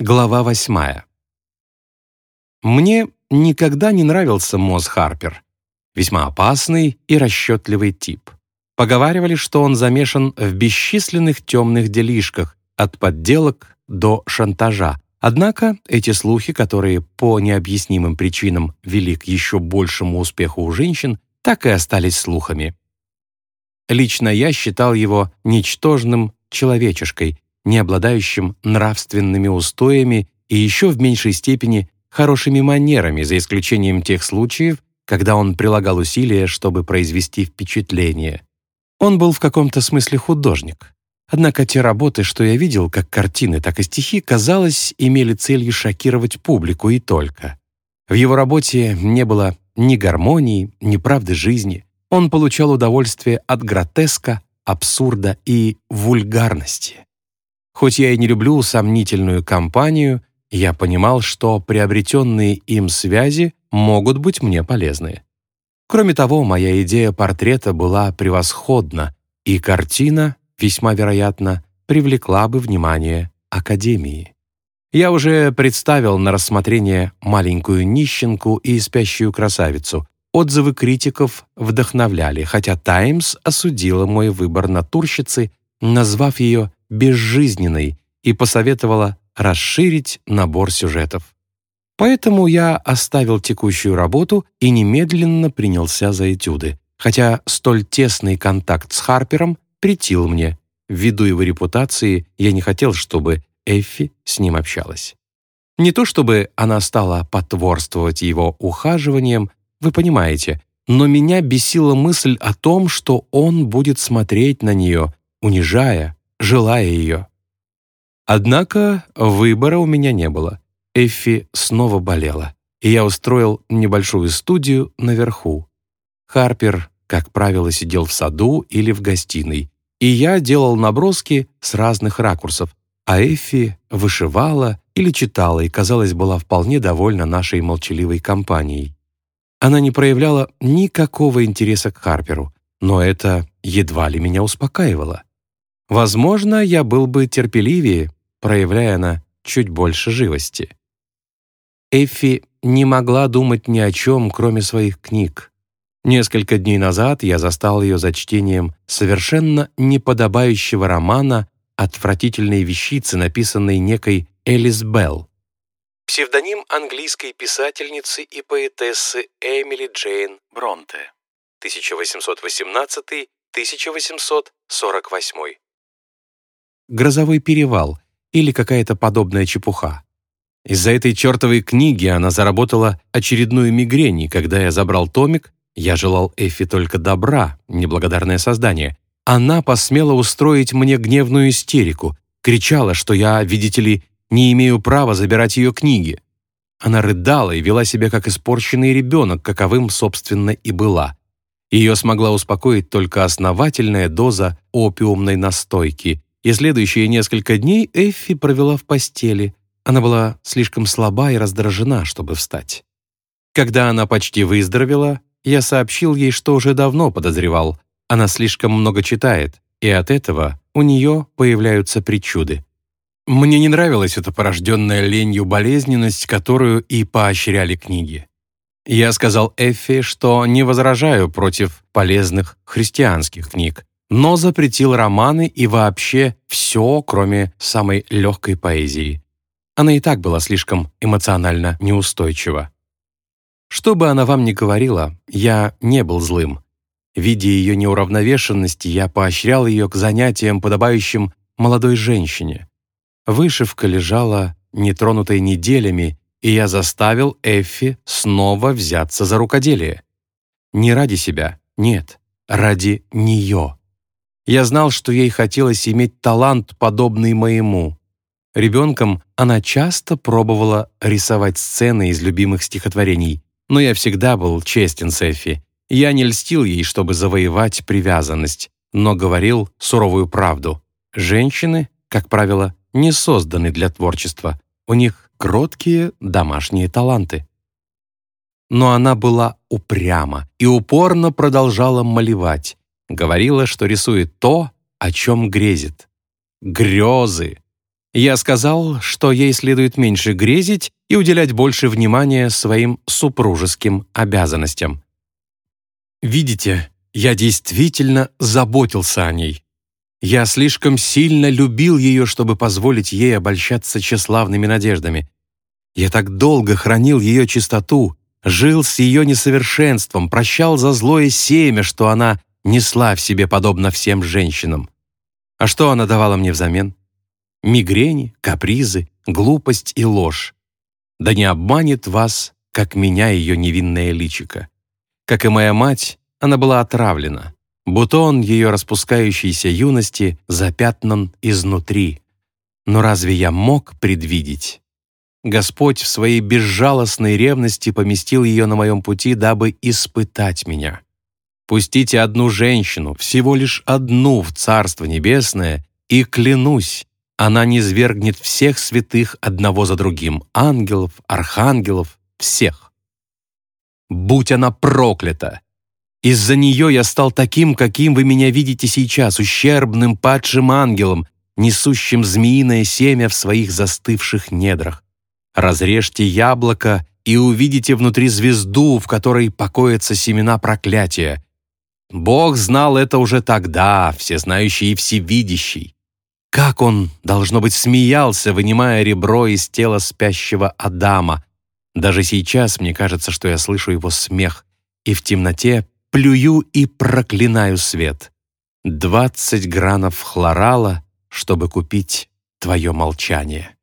Глава восьмая. Мне никогда не нравился Моз Харпер. Весьма опасный и расчетливый тип. Поговаривали, что он замешан в бесчисленных темных делишках, от подделок до шантажа. Однако эти слухи, которые по необъяснимым причинам вели к еще большему успеху у женщин, так и остались слухами. Лично я считал его ничтожным человечешкой, не обладающим нравственными устоями и еще в меньшей степени хорошими манерами, за исключением тех случаев, когда он прилагал усилия, чтобы произвести впечатление. Он был в каком-то смысле художник. Однако те работы, что я видел, как картины, так и стихи, казалось, имели целью шокировать публику и только. В его работе не было ни гармонии, ни правды жизни. Он получал удовольствие от гротеска, абсурда и вульгарности. Хоть я и не люблю сомнительную компанию, я понимал, что приобретенные им связи могут быть мне полезны. Кроме того, моя идея портрета была превосходна, и картина, весьма вероятно, привлекла бы внимание Академии. Я уже представил на рассмотрение маленькую нищенку и спящую красавицу. Отзывы критиков вдохновляли, хотя «Таймс» осудила мой выбор натурщицы, назвав ее безжизненной и посоветовала расширить набор сюжетов. Поэтому я оставил текущую работу и немедленно принялся за этюды, хотя столь тесный контакт с Харпером претил мне. Ввиду его репутации я не хотел, чтобы Эффи с ним общалась. Не то чтобы она стала потворствовать его ухаживаниям, вы понимаете, но меня бесила мысль о том, что он будет смотреть на нее, унижая, желая ее. Однако выбора у меня не было. Эффи снова болела, и я устроил небольшую студию наверху. Харпер, как правило, сидел в саду или в гостиной, и я делал наброски с разных ракурсов, а Эффи вышивала или читала и, казалось, была вполне довольна нашей молчаливой компанией. Она не проявляла никакого интереса к Харперу, но это едва ли меня успокаивало. Возможно, я был бы терпеливее, проявляя она чуть больше живости. Эффи не могла думать ни о чем, кроме своих книг. Несколько дней назад я застал ее за чтением совершенно неподобающего романа «Отвратительные вещицы», написанной некой Элис Белл. Псевдоним английской писательницы и поэтессы Эмили Джейн Бронте, 1818-1848 грозовой перевал или какая-то подобная чепуха. Из-за этой чертовой книги она заработала очередную мигрень, и когда я забрал томик, я желал Эффи только добра, неблагодарное создание. Она посмела устроить мне гневную истерику, кричала, что я, видите ли, не имею права забирать ее книги. Она рыдала и вела себя как испорченный ребенок, каковым, собственно, и была. Ее смогла успокоить только основательная доза опиумной настойки, и следующие несколько дней Эффи провела в постели. Она была слишком слаба и раздражена, чтобы встать. Когда она почти выздоровела, я сообщил ей, что уже давно подозревал. Она слишком много читает, и от этого у нее появляются причуды. Мне не нравилась эта порожденная ленью болезненность, которую и поощряли книги. Я сказал Эффи, что не возражаю против полезных христианских книг, но запретил романы и вообще все, кроме самой легкой поэзии. Она и так была слишком эмоционально неустойчива. Что бы она вам ни говорила, я не был злым. Видя ее неуравновешенность, я поощрял ее к занятиям, подобающим молодой женщине. Вышивка лежала нетронутой неделями, и я заставил Эффи снова взяться за рукоделие. Не ради себя, нет, ради нее. Я знал, что ей хотелось иметь талант, подобный моему. Ребенком она часто пробовала рисовать сцены из любимых стихотворений, но я всегда был честен с Эффи. Я не льстил ей, чтобы завоевать привязанность, но говорил суровую правду. Женщины, как правило, не созданы для творчества. У них кроткие домашние таланты. Но она была упряма и упорно продолжала малевать. Говорила, что рисует то, о чем грезит. Грезы. Я сказал, что ей следует меньше грезить и уделять больше внимания своим супружеским обязанностям. Видите, я действительно заботился о ней. Я слишком сильно любил ее, чтобы позволить ей обольщаться тщеславными надеждами. Я так долго хранил ее чистоту, жил с ее несовершенством, прощал за злое семя, что она несла в себе подобно всем женщинам. А что она давала мне взамен? Мигрени, капризы, глупость и ложь. Да не обманет вас, как меня ее невинное личико. Как и моя мать, она была отравлена. Бутон ее распускающейся юности запятнан изнутри. Но разве я мог предвидеть? Господь в своей безжалостной ревности поместил ее на моем пути, дабы испытать меня. Пустите одну женщину, всего лишь одну в Царство Небесное, и клянусь, она низвергнет всех святых одного за другим, ангелов, архангелов, всех. Будь она проклята! Из-за нее я стал таким, каким вы меня видите сейчас, ущербным падшим ангелом, несущим змеиное семя в своих застывших недрах. Разрежьте яблоко и увидите внутри звезду, в которой покоятся семена проклятия. Бог знал это уже тогда, всезнающий и всевидящий. Как он, должно быть, смеялся, вынимая ребро из тела спящего Адама. Даже сейчас мне кажется, что я слышу его смех, и в темноте плюю и проклинаю свет. Двадцать гранов хлорала, чтобы купить твое молчание.